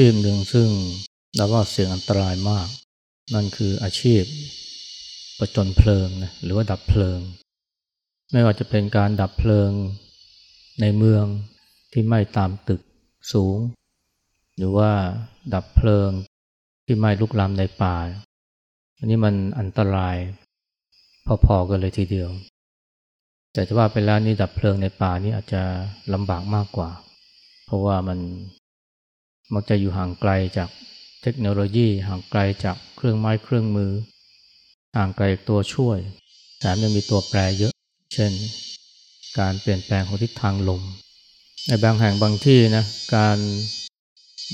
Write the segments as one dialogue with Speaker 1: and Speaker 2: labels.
Speaker 1: ชีพหนึ่งซึ่งเราว่าเสี่ยงอันตรายมาก นั่นคืออาชีพประจนเพลิงนะหรือว่าดับเพลิง ไม่ว่าจะเป็นการดับเพลิงในเมืองที่ไหม้ตามตึกสูง หรือว่าดับเพลิงที่ไหม้ลุกลามในป่า อันนี้มันอันตรายพอๆกันเลยทีเดียว แต่จะว่าไปแล้วนี่ดับเพลิงในป่านี่อาจจะลำบากมากกว่า เพราะว่ามัน มักจะอยู่ห่างไกลจากเทคโนโลยีห่างไกลจากเครื่องไม้เครื่องมือ ห่างไกลตัวช่วยแถมยังมีตัวแปรเยอะ เช่น การเปลี่ยนแปลงของทิศทางลม ในบางแห่งบางที่นะการ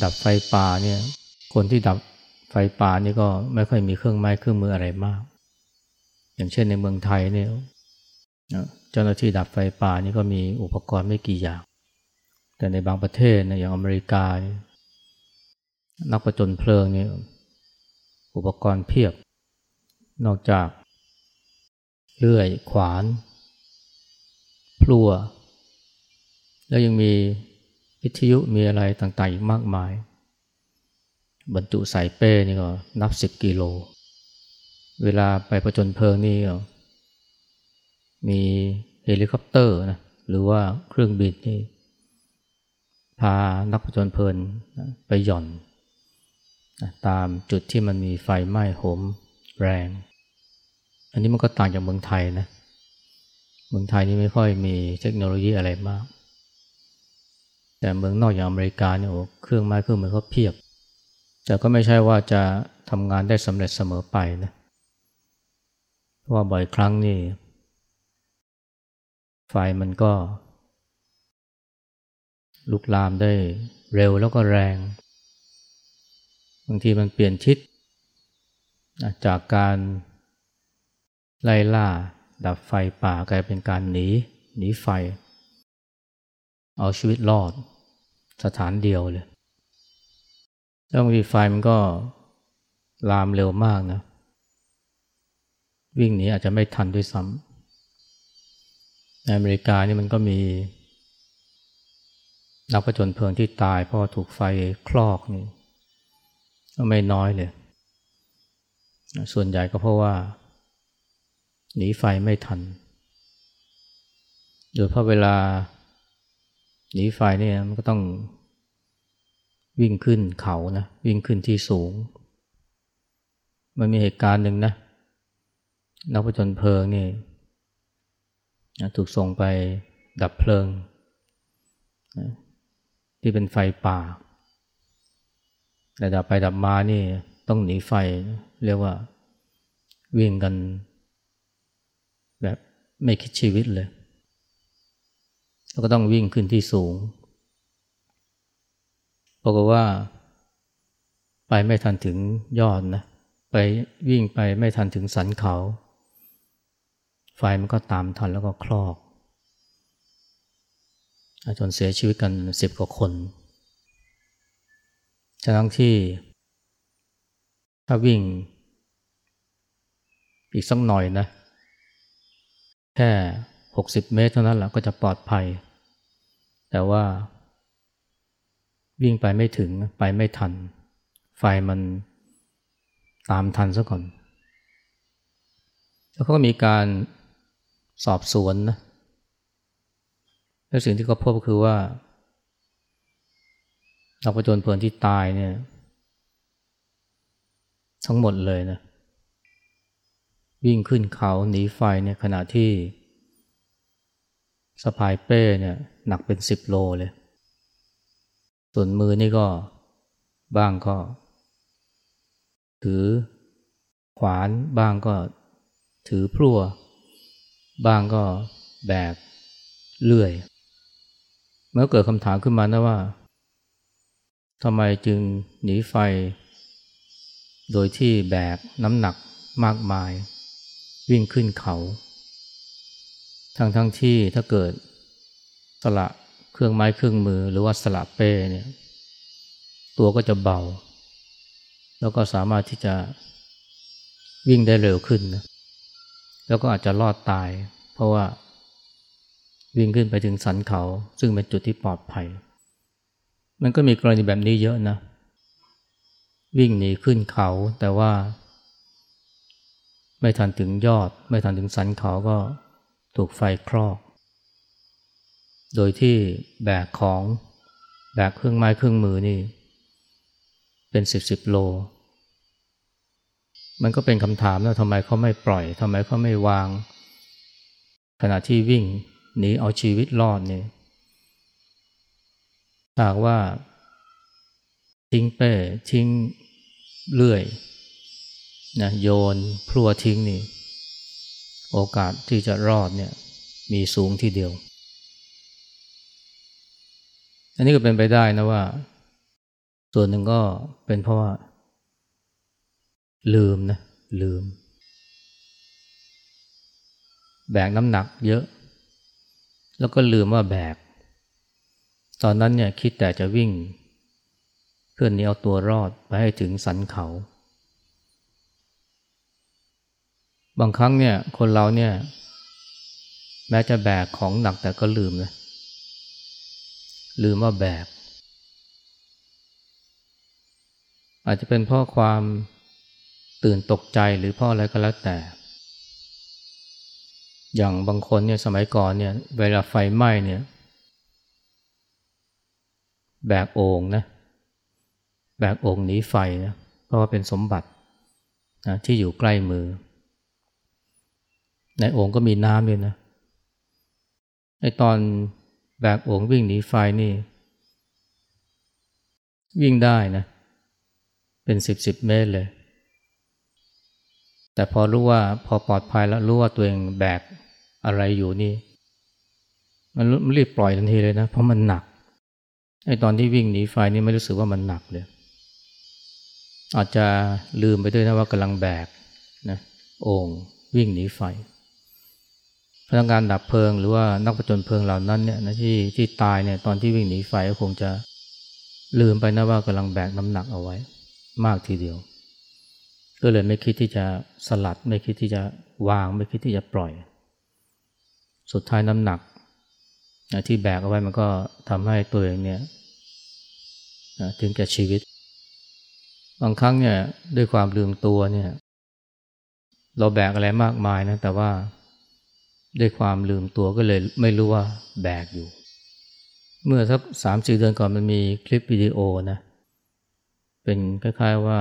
Speaker 1: ดับไฟป่าเนี่ยคนที่ดับไฟป่านี่ก็ไม่ค่อยมีเครื่องไม้เครื่องมืออะไรมาก อย่างเช่นในเมืองไทยเนี่ยเจ้าหน้าที่ดับไฟป่านี่ก็มีอุปกรณ์ไม่กี่อย่าง แต่ในบางประเทศนะอย่างอเมริกา นักประจนเพลิงนี่อุปกรณ์เพียบ นอกจากเลื่อยขวานพลัว แล้วยังมีวิทยุมีอะไรต่างๆอีกมากมาย บรรจุใส่เป้นี่ก็นับสิบกิโล เวลาไปประจนเพลิงนี่มีเฮลิคอปเตอร์นะหรือว่าเครื่องบินนี่พานักประจนเพลินไปหย่อน ตามจุดที่มันมีไฟไหม้โหมแรง อันนี้มันก็ต่างจากเมืองไทยนะเมืองไทยนี่ไม่ค่อยมีเทคโนโลยีอะไรมาก แต่เมืองนอกอย่างอเมริกาเนี่ยโอ้เครื่องไม้เครื่องมือเขาเพียบ แต่ก็ไม่ใช่ว่าจะทำงานได้สำเร็จเสมอไปนะเพราะว่าบ่อยครั้งนี่ไฟมันก็ลุกลามได้เร็วแล้วก็แรง บางทีมันเปลี่ยนทิศจากการไล่ล่า ดับไฟป่ากลายเป็นการหนี หนีไฟ เอาชีวิตรอดสถานเดียวเลยแล้วบางทีไฟมันก็ลามเร็วมากนะ วิ่งหนีอาจจะไม่ทันด้วยซ้ำในอเมริกานี่มันก็มีนักประจนเพลิงที่ตายเพราะถูกไฟคลอกนี่ ไม่น้อยเลย ส่วนใหญ่ก็เพราะว่า หนีไฟไม่ทัน โดยเพราะเวลาหนีไฟเนี่ยมันก็ต้องวิ่งขึ้นเขานะวิ่งขึ้นที่สูง มันมีเหตุการณ์หนึ่งนะนักประจนเพลิงนี่ถูกส่งไปดับเพลิง ที่เป็นไฟป่า แต่ดับไปดับมานี่ต้องหนีไฟ เรียกว่า วิ่งกัน แบบไม่คิดชีวิตเลย แล้วก็ต้องวิ่งขึ้นที่สูงบอกว่า ไปไม่ทันถึงยอดนะ ไปวิ่งไปไม่ทันถึงสันเขา ไฟมันก็ตามทันแล้วก็คลอกจนเสียชีวิตกันสิบกว่าคน ทั้งที่ถ้าวิ่ง อีกสักหน่อยนะ แค่หกสิบเมตรเท่านั้นแหละก็จะปลอดภัย แต่ว่า วิ่งไปไม่ถึงไปไม่ทัน ไฟมันตามทันซะก่อน แล้วก็มีการสอบสวนนะและสิ่งที่เขาพบคือว่า นักปจนเพลินที่ตายเนี่ย ทั้งหมดเลยนะ วิ่งขึ้นเขาหนีไฟเนี่ยขณะที่สะพายเป้เนี่ยหนักเป็นสิบโลเลย ส่วนมือนี่ก็บ้างก็ ถือขวานบ้างก็ถือพลั่ว บ้างก็แบกเลื่อย เมื่อเกิดคำถามขึ้นมานะว่า ทำไมจึงหนีไฟ โดยที่แบกน้ำหนักมากมาย วิ่งขึ้นเขา ทั้งทั้งที่ถ้าเกิดสละเครื่องไม้เครื่องมือหรือว่าสละเป้เนี่ยตัวก็จะเบา แล้วก็สามารถที่จะวิ่งได้เร็วขึ้นนะแล้วก็อาจจะรอดตาย เพราะว่าวิ่งขึ้นไปถึงสันเขา ซึ่งเป็นจุดที่ปลอดภัย มันก็มีกรณีแบบนี้เยอะนะ วิ่งหนีขึ้นเขาแต่ว่า ไม่ทันถึงยอด ไม่ทันถึงสันเขาก็ถูกไฟคลอก โดยที่แบกของแบกเครื่องไม้เครื่องมือนี่ เป็นสิบสิบโล มันก็เป็นคำถามนะทำไมเขาไม่ปล่อยทำไมเขาไม่วาง ขณะที่วิ่งหนีเอาชีวิตรอดเนี่ย หากว่า ทิ้งเป้ ทิ้งเลื่อยนะโยนพลัวทิ้งนี่ โอกาสที่จะรอดเนี่ยมีสูงทีเดียว อันนี้ก็เป็นไปได้นะว่า ส่วนหนึ่งก็เป็นเพราะว่า ลืมนะลืม แบกน้ำหนักเยอะ แล้วก็ลืมว่าแบก ตอนนั้นเนี่ยคิดแต่จะวิ่ง เพื่อนนี้เอาตัวรอดไปให้ถึงสันเขา บางครั้งเนี่ยคนเราเนี่ย แม้จะแบกของหนักแต่ก็ลืมเลยลืมว่าแบก อาจจะเป็นเพราะความตื่นตกใจหรือเพราะอะไรก็แล้วแต่ อย่างบางคนเนี่ยสมัยก่อนเนี่ยเวลาไฟไหม้เนี่ย แบกโอ่งนะแบกองหนีไฟนะเพราะว่าเป็นสมบัตินะที่อยู่ใกล้มือ ในองก็มีน้ำด้วยนะไอตอนแบกองวิ่งหนีไฟนี่ วิ่งได้นะ เป็นสิบสิบเมตรเลย แต่พอรู้ว่าพอปลอดภัยแล้วรู้ว่าตัวเองแบกอะไรอยู่นี่ มันรีบปล่อยทันทีเลยนะ เพราะมันหนัก ไอ้ตอนที่วิ่งหนีไฟนี่ไม่รู้สึกว่ามันหนักเลย อาจจะลืมไปด้วยนะว่ากำลังแบกนะโอ่งวิ่งหนีไฟ พนักงานดับเพลิงหรือว่านักประจนเพลิงเหล่านั้นเนี่ยนะที่ที่ตายเนี่ยตอนที่วิ่งหนีไฟก็คงจะลืมไปนะว่ากำลังแบกน้ำหนักเอาไว้ มากทีเดียว ก็เลยไม่คิดที่จะสลัด ไม่คิดที่จะวาง ไม่คิดที่จะปล่อย สุดท้ายน้ำหนัก ที่แบกเอาไว้มันก็ทำให้ตัวเองเนี่ยถึงแก่ชีวิต บางครั้งเนี่ยด้วยความลืมตัวเนี่ย เราแบกอะไรมากมายนะแต่ว่าด้วยความลืมตัวก็เลยไม่รู้ว่าแบกอยู่ เมื่อสักสามสี่เดือนก่อนมันมีคลิปวิดีโอนะเป็นคล้ายๆว่า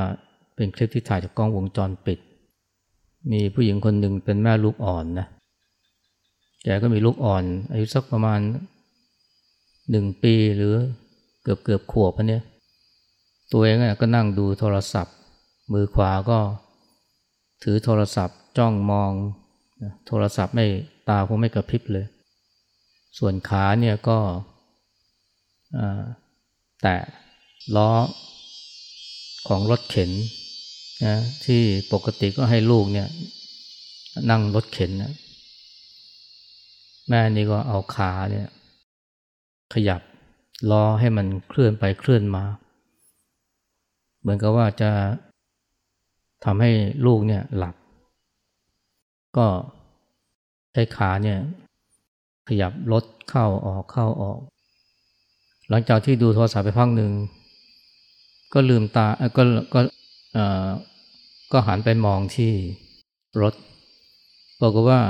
Speaker 1: เป็นคลิปที่ถ่ายจากกล้องวงจรปิด มีผู้หญิงคนหนึ่งเป็นแม่ลูกอ่อนนะ แกก็มีลูกอ่อน อายุสักประมาณหนึ่งปีหรือเกือบเกือบขวบอันเนี้ยตัวเองก็นั่งดูโทรศัพท์ มือขวาก็ถือโทรศัพท์จ้องมอง โทรศัพท์ไม่ตาคงไม่กระพริบเลย ส่วนขาเนี่ยก็แตะล้อของรถเข็นนะที่ปกติก็ให้ลูกเนี่ยนั่งรถเข็นนะ แม่นี่ก็เอาขาเนี่ยขยับล้อให้มันเคลื่อนไปเคลื่อนมา เหมือนกับว่าจะทำให้ลูกเนี่ยหลับ ก็ใช้ขาเนี่ยขยับรถเข้าออกเข้าออก หลังจากที่ดูโทรศัพท์ไปพักหนึ่ง ก็ลืมตาก็ก็ก็หันไปมองที่รถบอกว่า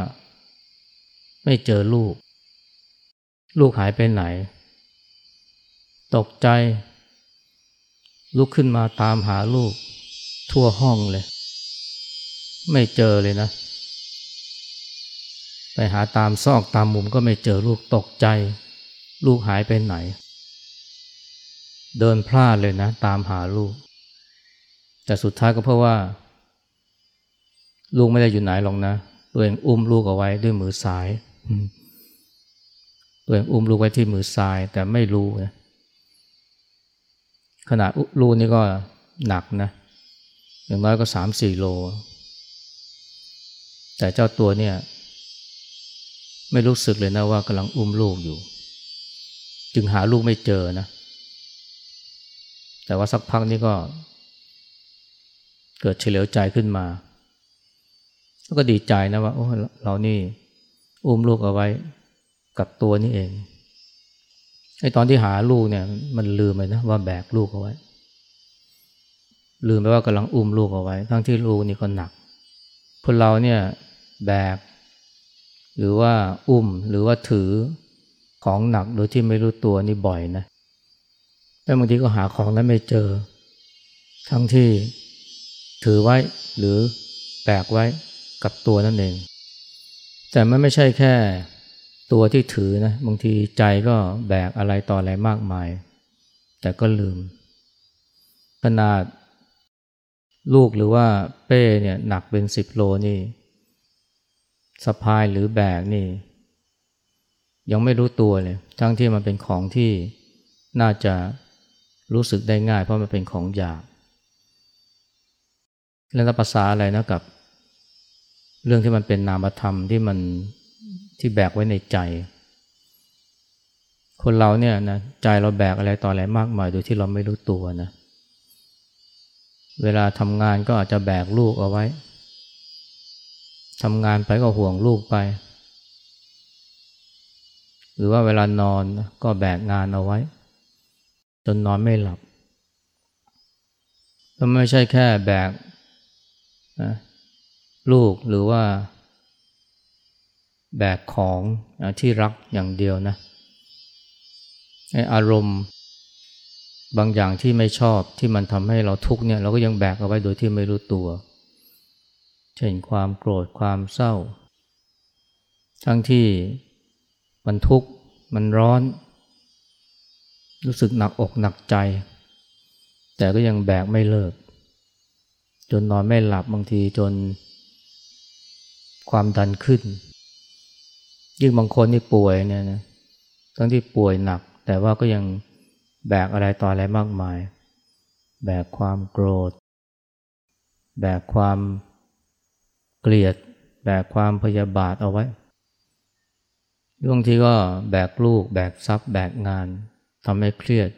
Speaker 1: ไม่เจอลูก ลูกหายไปไหน ตกใจ ลุกขึ้นมาตามหาลูก ทั่วห้องเลย ไม่เจอเลยนะ ไปหาตามซอกตามมุมก็ไม่เจอลูกตกใจ ลูกหายไปไหน เดินพลาดเลยนะ ตามหาลูก แต่สุดท้ายก็เพราะว่า ลูกไม่ได้อยู่ไหนหรอกนะตัวเองอุ้มลูกเอาไว้ด้วยมือซ้าย ตัวเองอุ้มลูกไว้ที่มือซ้าย แต่ไม่รู้นะขนาดลูกนี่ก็หนักนะอย่างน้อยก็สามสี่โล แต่เจ้าตัวเนี่ย ไม่รู้สึกเลยนะว่ากำลังอุ้มลูกอยู่ จึงหาลูกไม่เจอนะ แต่ว่าสักพักนี้ก็ เกิดเฉลียวใจขึ้นมาแล้วก็ดีใจนะว่าโอ้เรานี่ อุ้มลูกเอาไว้กับตัวนี่เองไอ้ตอนที่หาลูกเนี่ย มันลืมไปนะว่าแบกลูกเอาไว้ ลืมไปว่ากำลังอุ้มลูกเอาไว้ ทั้งที่ลูกนี่ก็หนักคนเราเนี่ยแบก หรือว่าอุ้มหรือว่าถือของหนักโดยที่ไม่รู้ตัวนี่บ่อยนะแล้วบางทีก็หาของนั้นไม่เจอ ทั้งที่ถือไว้หรือแบกไว้กับตัวนั่นเอง แต่มันไม่ใช่แค่ตัวที่ถือนะบางทีใจก็แบกอะไรต่ออะไรมากมาย แต่ก็ลืม ขนาดลูกหรือว่าเป้เนี่ยหนักเป็นสิบโลนี่สะพายหรือแบกนี่ ยังไม่รู้ตัวเลย ทั้งที่มันเป็นของที่น่าจะรู้สึกได้ง่าย เพราะมันเป็นของหยาบแล้วภาษาอะไรนะกับ เรื่องที่มันเป็นนามธรรมที่มันที่แบกไว้ในใจ คนเราเนี่ยนะใจเราแบกอะไรต่ออะไรมากมายโดยที่เราไม่รู้ตัวนะเวลาทำงานก็อาจจะแบกลูกเอาไว้ทำงานไปก็ห่วงลูกไป หรือว่าเวลานอนก็แบกงานเอาไว้ จนนอนไม่หลับก็ไม่ใช่แค่แบกนะ ลูกหรือว่า แบกของที่รักอย่างเดียวนะอารมณ์บางอย่างที่ไม่ชอบที่มันทำให้เราทุกข์เนี่ยเราก็ยังแบกเอาไว้โดยที่ไม่รู้ตัว เช่นความโกรธความเศร้า ทั้งที่มันทุกข์มันร้อน รู้สึกหนักอกหนักใจ แต่ก็ยังแบกไม่เลิก จนนอนไม่หลับบางทีจน ความดันขึ้น ยิ่งบางคนที่ป่วยเนี่ยนะทั้งที่ป่วยหนัก แต่ว่าก็ยังแบกอะไรต่ออะไรมากมาย แบกความโกรธ แบกความเกลียด แบกความพยาบาทเอาไว้บางทีก็แบกลูก แบกทรัพย์ แบกงานทำให้เครียด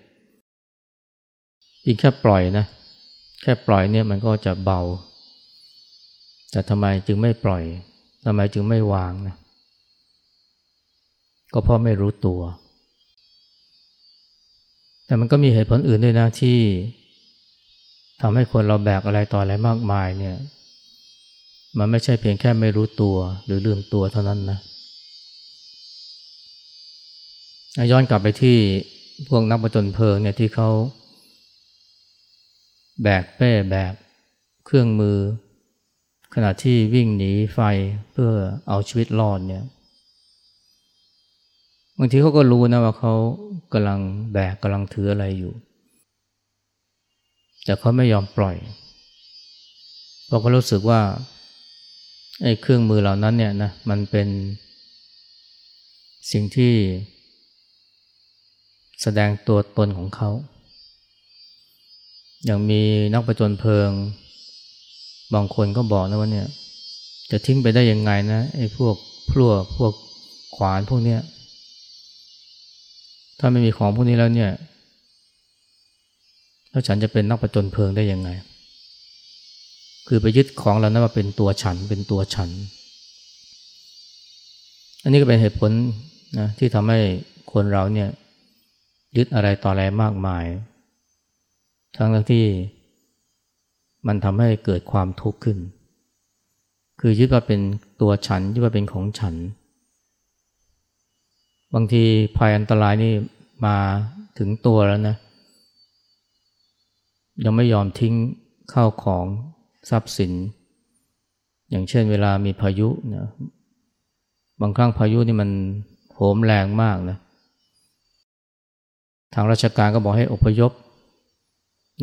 Speaker 1: อีกแค่ปล่อยนะ แค่ปล่อยเนี่ยมันก็จะเบา แต่ทำไมจึงไม่ปล่อย ทำไมจึงไม่วางนะก็เพราะไม่รู้ตัว แต่มันก็มีเหตุผลอื่นด้วยนะที่ทำให้คนเราแบกอะไรต่ออะไรมากมายเนี่ย มันไม่ใช่เพียงแค่ไม่รู้ตัวหรือลืมตัวเท่านั้นนะย้อนกลับไปที่พวกนักประจนเพลิงเนี่ยที่เขาแบกเป้แบกเครื่องมือ ขณะที่วิ่งหนีไฟเพื่อเอาชีวิตรอดเนี่ยบางทีเขาก็รู้นะว่าเขากำลังแบกกำลังถืออะไรอยู่ แต่เขาไม่ยอมปล่อย เพราะเขารู้สึกว่าไอ้เครื่องมือเหล่านั้นเนี่ยนะมันเป็นสิ่งที่แสดงตัวตนของเขา อย่างมีนักประจนเพลิง บางคนก็บอกนะว่าเนี่ย จะทิ้งไปได้ยังไงนะไอ้พวกพลั่วพวกขวานพวกเนี้ยถ้าไม่มีของพวกนี้แล้วเนี่ยแล้วฉันจะเป็นนักประจนเพลิงได้ยังไง คือไปยึดของเรานั้นมาเป็นตัวฉันเป็นตัวฉัน อันนี้ก็เป็นเหตุผลนะที่ทำให้คนเราเนี่ยยึดอะไรต่ออะไรมากมาย ทั้งที่ มันทำให้เกิดความทุกข์ขึ้น คือยึดว่าเป็นตัวฉันยึดว่าเป็นของฉัน บางทีภัยอันตรายนี่มาถึงตัวแล้วนะ ยังไม่ยอมทิ้งข้าวของทรัพย์สิน อย่างเช่นเวลามีพายุนะบางครั้งพายุนี่มันโหมแรงมากนะ ทางราชการก็บอกให้อพยพ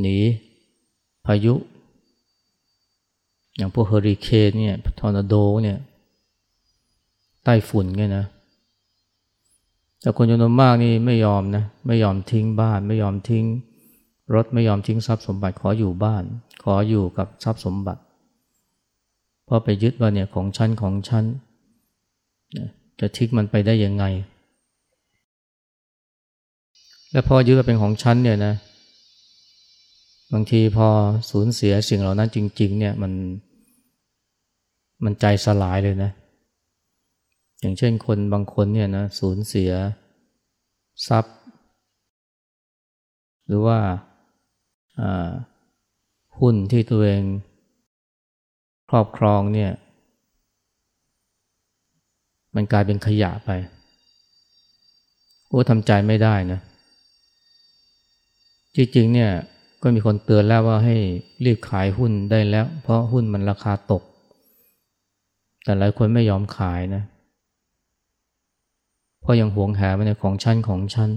Speaker 1: หนีพายุ อย่างพวกเฮอริเคนเนี่ยทอร์นาโดเนี่ยไต้ฝุ่นเนี่ยนะแต่คนจำนวนมากนี่ไม่ยอมนะไม่ยอมทิ้งบ้าน ไม่ยอมทิ้งรถไม่ยอมทิ้งทรัพย์สมบัติขออยู่บ้าน ขออยู่กับทรัพย์สมบัติเพราะไปยึดว่าเนี่ยของฉันของฉันจะทิ้งมันไปได้ยังไง และพอยึดว่าเป็นของฉันเนี่ยนะ บางทีพอสูญเสียสิ่งเหล่านั้นจริง ๆ เนี่ยมันมันใจสลายเลยนะ อย่างเช่นคนบางคนเนี่ยนะสูญเสียทรัพย์ หรือว่าหุ้นที่ตัวเองครอบครองเนี่ย มันกลายเป็นขยะไปโอ้ทำใจไม่ได้นะ จริงๆเนี่ย ก็มีคนเตือนแล้วว่าให้รีบขายหุ้นได้แล้ว เพราะหุ้นมันราคาตก แต่หลายคนไม่ยอมขายนะเพราะยังหวงหามันในของชั้นของชั้น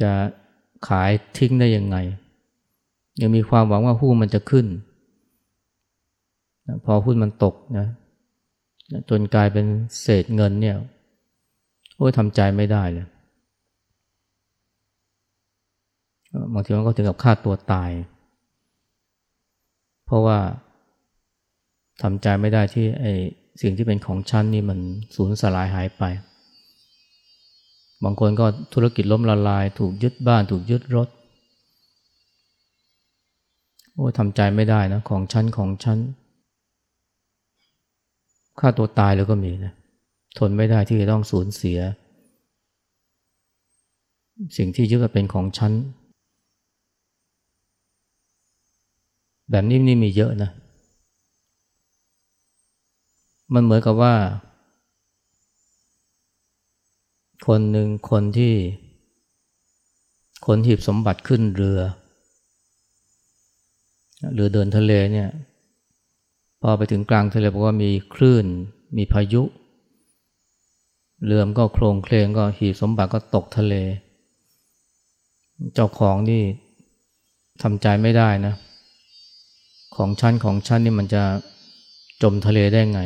Speaker 1: จะขายทิ้งได้ยังไง ยังมีความหวังว่าหุ้นมันจะขึ้น พอหุ้นมันตกนะจนกลายเป็นเศษเงินเนี่ยโอ้ยทำใจไม่ได้เลย บางทีมันก็ถึงกับฆ่าตัวตาย เพราะว่าทำใจไม่ได้ที่ไอ้สิ่งที่เป็นของฉันนี่มันสูญสลายหายไป บางคนก็ธุรกิจล้มละลาย ถูกยึดบ้าน ถูกยึดรถ โอ้ทำใจไม่ได้นะของฉันของฉันฆ่าตัวตายแล้วก็มีนะทนไม่ได้ที่จะต้องสูญเสีย สิ่งที่ยึดว่าเป็นของฉัน แบบนี้นี่มีเยอะนะ มันเหมือนกับว่า คนหนึ่งคนที่ คนหีบสมบัติขึ้นเรือ เรือเดินทะเลเนี่ย พอไปถึงกลางทะเลบอกว่ามีคลื่น มีพายุ เรือมก็โครงเคลงก็หีบสมบัติก็ตกทะเล เจ้าของนี่ทำใจไม่ได้นะเของชั้นของชั้นนี่มันจะจมทะเลได้ไง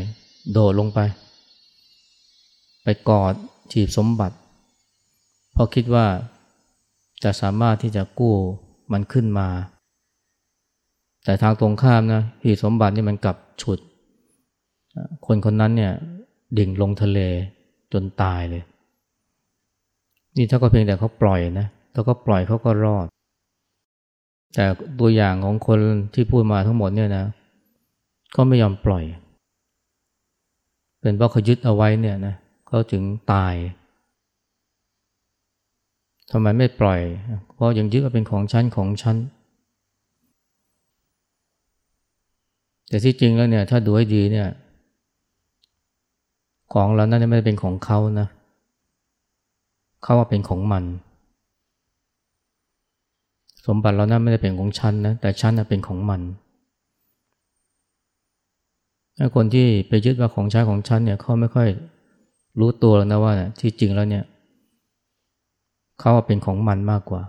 Speaker 1: โดดลงไป ไปกอดจีบสมบัติ เพราะคิดว่าจะสามารถที่จะกู้มันขึ้นมา แต่ทางตรงข้ามนะหีบสมบัตินี่มันกลับฉุด คนคนนั้นเนี่ยดิ่งลงทะเลจนตายเลย นี่ถ้าก็เพียงแต่เขาปล่อยนะแล้วก็ปล่อยเขาก็รอด แต่ตัวอย่างของคนที่พูดมาทั้งหมดเนี่ยนะ ก็ไม่ยอมปล่อย เป็นเพราะเขายึดเอาไว้เนี่ยนะเขาถึงตายทำไมไม่ปล่อย เพราะยังยึดว่าเป็นของชั้นของชั้นแต่ที่จริงแล้วเนี่ยถ้าดูให้ดีเนี่ยของเรานั้นไม่ได้เป็นของเขานะเขาว่าเป็นของมัน สมบัติเรานั้นไม่ได้เป็นของฉันนะแต่ฉันนะเป็นของมันถ้าคนที่ไปยึดว่าของใช้ของฉันเนี่ยเขาไม่ค่อยรู้ตัวแล้วนะว่าที่จริงแล้วเนี่ยเขาเป็นของมันมากกว่า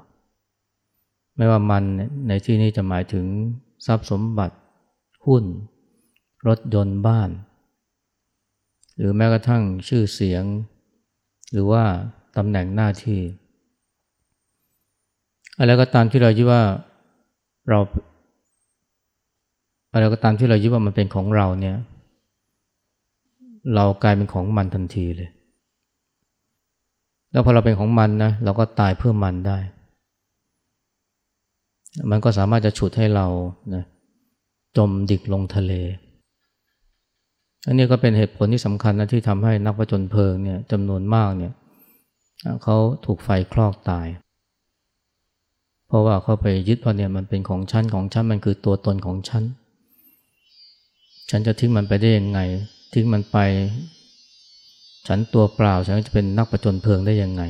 Speaker 1: ไม่ว่ามันในที่นี้จะหมายถึงทรัพย์สมบัติ หุ้น รถยนต์บ้าน หรือแม้กระทั่งชื่อเสียง หรือว่าตำแหน่งหน้าที่ อะไรก็ตามที่เรายึดว่าเราอะไรก็ตามที่เรายึดว่ามันเป็นของเราเนี่ย เรากลายเป็นของมันทันทีเลย แล้วพอเราเป็นของมันนะเราก็ตายเพื่อมันได้ มันก็สามารถจะฉุดให้เรานะจมดิกลงทะเลอันนี้ก็เป็นเหตุผลที่สำคัญนะที่ทำให้นักประจนเพลิงเนี่ยจำนวนมากเนี่ยเขาถูกไฟคลอกตาย ราะว่าเขาไปยึดว่าเนี่ยมันเป็นของฉันของฉันมันคือตัวตนของฉัน ฉันจะทิ้งมันไปได้ยังไง ทิ้งมันไป ฉันตัวเปล่าฉันจะเป็นนักประจนเพลิงได้ยังไง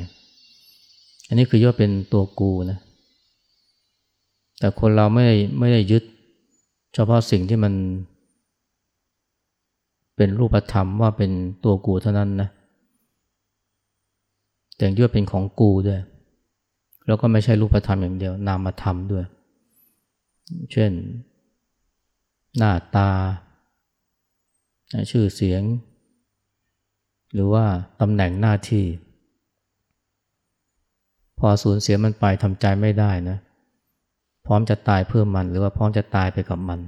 Speaker 1: อันนี้คือย่อเป็นตัวกูนะแต่คนเราไม่ไม่ได้ยึด เฉพาะสิ่งที่มัน เป็นรูปธรรมว่าเป็นตัวกูเท่านั้นนะแต่ยึดเป็นของกูด้วย แล้วก็ไม่ใช่รูปธรรมอย่างเดียวนามธรรมด้วย เช่น หน้าตา ชื่อเสียง หรือว่าตำแหน่งหน้าที่ พอสูญเสียมันไปทำใจไม่ได้นะ พร้อมจะตายเพื่อมันหรือว่าพร้อมจะตายไปกับมัน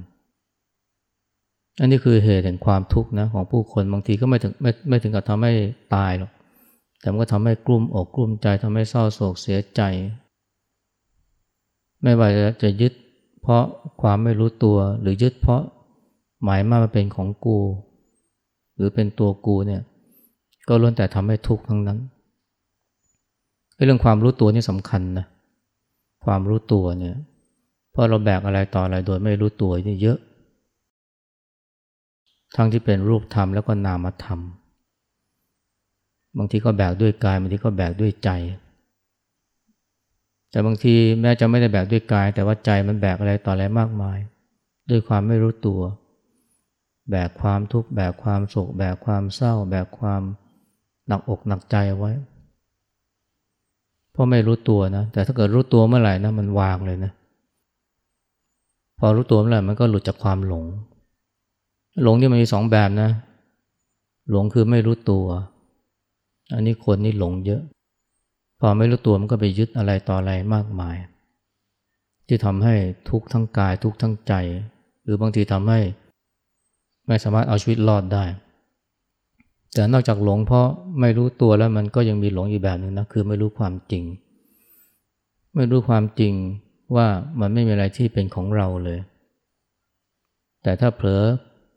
Speaker 1: อันนี้คือเหตุแห่งความทุกข์นะของผู้คนบางทีก็ไม่ถึงไม่ไม่ถึงกับทำให้ตายหรอก แต่มันก็ทำให้กลุ้มอกกลุ้มใจทำให้เศร้าโศกเสียใจ ไม่ว่าจะยึดเพราะความไม่รู้ตัวหรือยึดเพราะหมายมาเป็นของกู หรือเป็นตัวกูเนี่ยก็ล้วนแต่ทำให้ทุกข์ทั้งนั้นเรื่องความรู้ตัวนี่สำคัญนะความรู้ตัวเนี่ยเพราะเราแบกอะไรต่ออะไรโดยไม่รู้ตัวนี่เยอะ ทั้งที่เป็นรูปธรรมแล้วก็นามธรรม บางทีก็แบกด้วยกายบางทีก็แบกด้วยใจ แต่บางทีแม้จะไม่ได้แบกด้วยกาย แต่ว่าใจมันแบกอะไรต่ออะไรมากมาย ด้วยความไม่รู้ตัว แบกความทุกข์แบกความโศก แบกความเศร้า แบกความหนักอกหนักใจไว้เพราะไม่รู้ตัวนะ แต่ถ้าเกิดรู้ตัวเมื่อไหร่นะมันวางเลยนะพอรู้ตัวเมื่อไหร่มันก็หลุดจากความหลง หลงที่มันมีสองแบบนะ หลงคือไม่รู้ตัว อันนี้คนนี่หลงเยอะ พอไม่รู้ตัวมันก็ไปยึดอะไรต่ออะไรมากมาย ที่ทำให้ทุกข์ทั้งกายทุกข์ทั้งใจ หรือบางทีทำให้ ไม่สามารถเอาชีวิตรอดได้ แต่นอกจากหลงเพราะไม่รู้ตัวแล้วมันก็ยังมีหลงอีกแบบหนึ่งนะคือไม่รู้ความจริง ไม่รู้ความจริงว่ามันไม่มีอะไรที่เป็นของเราเลย แต่ถ้าเผลอ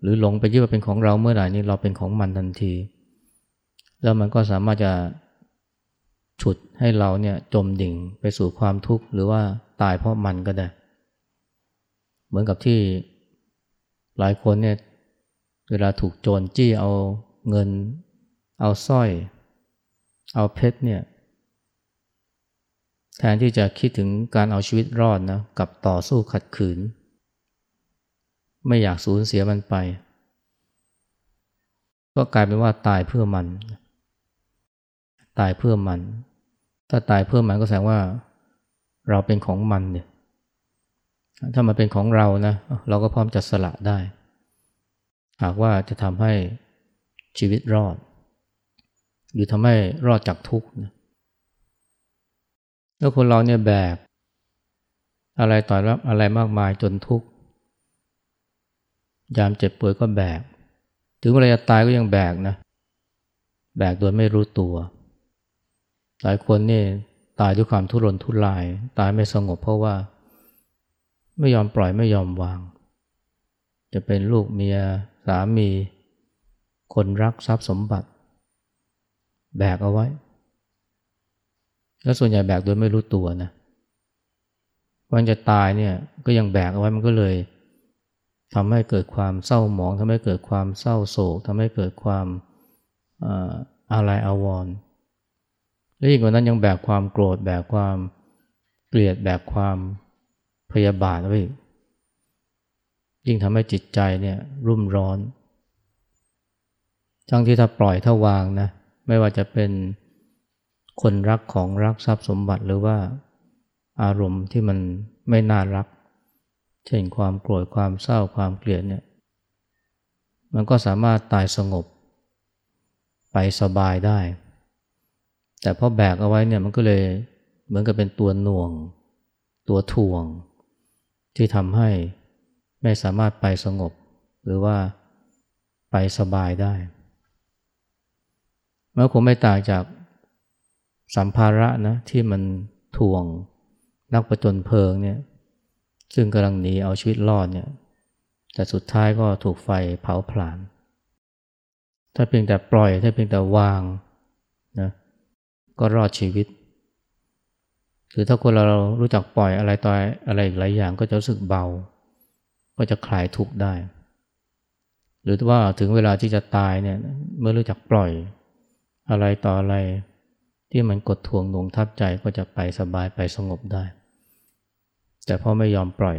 Speaker 1: หรือหลงไปยึดว่าเป็นของเราเมื่อไหร่นี้เราเป็นของมันทันที แล้วมันก็สามารถจะฉุดให้เราเนี่ยจมดิ่งไปสู่ความทุกข์หรือว่าตายเพราะมันก็ได้ เหมือนกับที่หลายคนเนี่ยเวลาถูกโจรจี้เอาเงิน เอาสร้อย เอาเพชรเนี่ยแทนที่จะคิดถึงการเอาชีวิตรอดนะกับต่อสู้ขัดขืน ไม่อยากสูญเสียมันไป ก็กลายเป็นว่าตายเพื่อมัน ตายเพื่อมัน ถ้าตายเพื่อมันก็แสดงว่าเราเป็นของมันเนี่ย ถ้ามันเป็นของเรานะ เราก็พร้อมจะสละได้ หากว่าจะทำให้ชีวิตรอด หรือทำให้รอดจากทุกข์นะแล้วคนเราเนี่ยแบกอะไรต่อรับอะไรมากมายจนทุกข์ ยามเจ็บป่วยก็แบก ถึงเวลาจะตายก็ยังแบกนะ แบกโดยไม่รู้ตัว หลายคนนี่ตายด้วยความทุรนทุราย ตายไม่สงบเพราะว่า ไม่ยอมปล่อยไม่ยอมวาง จะเป็นลูกเมียสามี คนรักทรัพย์สมบัติ แบกเอาไว้ แล้วส่วนใหญ่แบกโดยไม่รู้ตัวนะวันจะตายเนี่ยก็ยังแบกเอาไว้มันก็เลยทำให้เกิดความเศร้าหมองทำให้เกิดความเศร้าโศกทำให้เกิดความอะไรอาวรณ์ และยิ่งกว่านั้นยังแบกความโกรธแบกความเกลียดแบกความพยาบาทไว้ยิ่งทำให้จิตใจเนี่ยรุ่มร้อน ทั้งที่ถ้าปล่อยถ้าวางนะ ไม่ว่าจะเป็นคนรักของรักทรัพย์สมบัติหรือว่าอารมณ์ที่มันไม่น่ารัก เช่นความโกรธความเศร้าความเกลียดเนี่ย มันก็สามารถตายสงบ ไปสบายได้ แต่พอแบกเอาไว้เนี่ยมันก็เลยเหมือนกับเป็นตัวหน่วง ตัวถ่วง ที่ทำให้ไม่สามารถไปสงบ หรือว่าไปสบายได้มันคงไม่ต่างจากสัมภาระนะที่มันถ่วงนักประจนเพลิงเนี่ยซึ่งกำลังหนีเอาชีวิตรอดเนี่ยแต่สุดท้ายก็ถูกไฟเผาผลาญถ้าเพียงแต่ปล่อยถ้าเพียงแต่วางนะ ก็รอดชีวิตคือถ้าคนเรารู้จักปล่อยอะไรต่ออะไรหลายอย่างก็จะรู้สึกเบา ก็จะคลายทุกข์ได้ หรือว่าถึงเวลาที่จะตายเนี่ยเมื่อรู้จักปล่อยอะไรต่ออะไรที่มันกดทวงหน่วงทับใจก็จะไปสบายไปสงบได้ แต่พ่อไม่ยอมปล่อย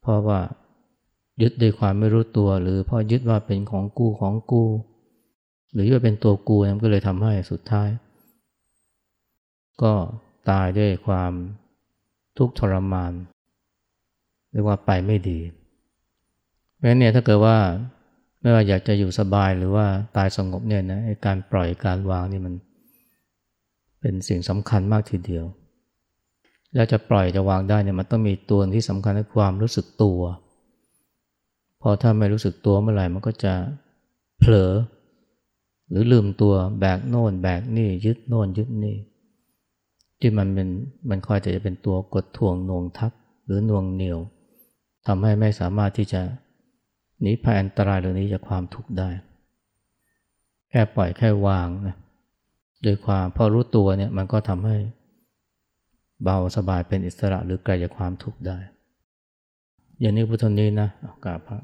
Speaker 1: เพราะว่ายึดด้วยความไม่รู้ตัว หรือพ่อยึดว่าเป็นของกูของกู หรือว่าเป็นตัวกูนั่นก็เลยทำให้สุดท้าย ก็ตายด้วยความทุกข์ทรมานเรียกว่าไปไม่ดีเพราะเนี่ยถ้าเกิดว่าไม่ว่าอยากจะอยู่สบายหรือว่าตายสงบเนี่ยนะการปล่อยการวางนี่มัน เป็นสิ่งสำคัญมากทีเดียว แล้วจะปล่อยจะวางได้เนี่ยมันต้องมีตัวที่สำคัญคือความรู้สึกตัวพอถ้าไม่รู้สึกตัวเมื่อไหร่มันก็จะเผลอ หรือลืมตัวแบกโน่นแบกนี่ยึดโน่นยึดนี่ ที่มันเป็นมันคอยจะเป็นตัวกดท่วงน่วงทับหรือน่วงเหนียวทำให้ไม่สามารถที่จะหนีภัยอันตรายหรือนี้จากความทุกข์ได้ แค่ปล่อยแค่วางนะโดยความพอรู้ตัวเนี่ยมันก็ทำให้เบาสบายเป็นอิสระหรือไกลจากความทุกข์ได้ อย่างนี้พุทธนี้นะกราบพระ